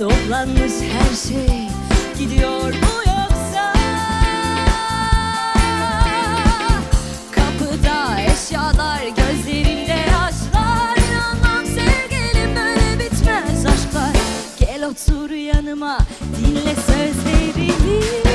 Toplanmış her şey. Gidiyor mu yoksa? Kapıda eşyalar gözlerinde yaşlar. İnanmam sevgilim böyle bitmez aşklar. Gel otur yanıma dinle sözlerimi.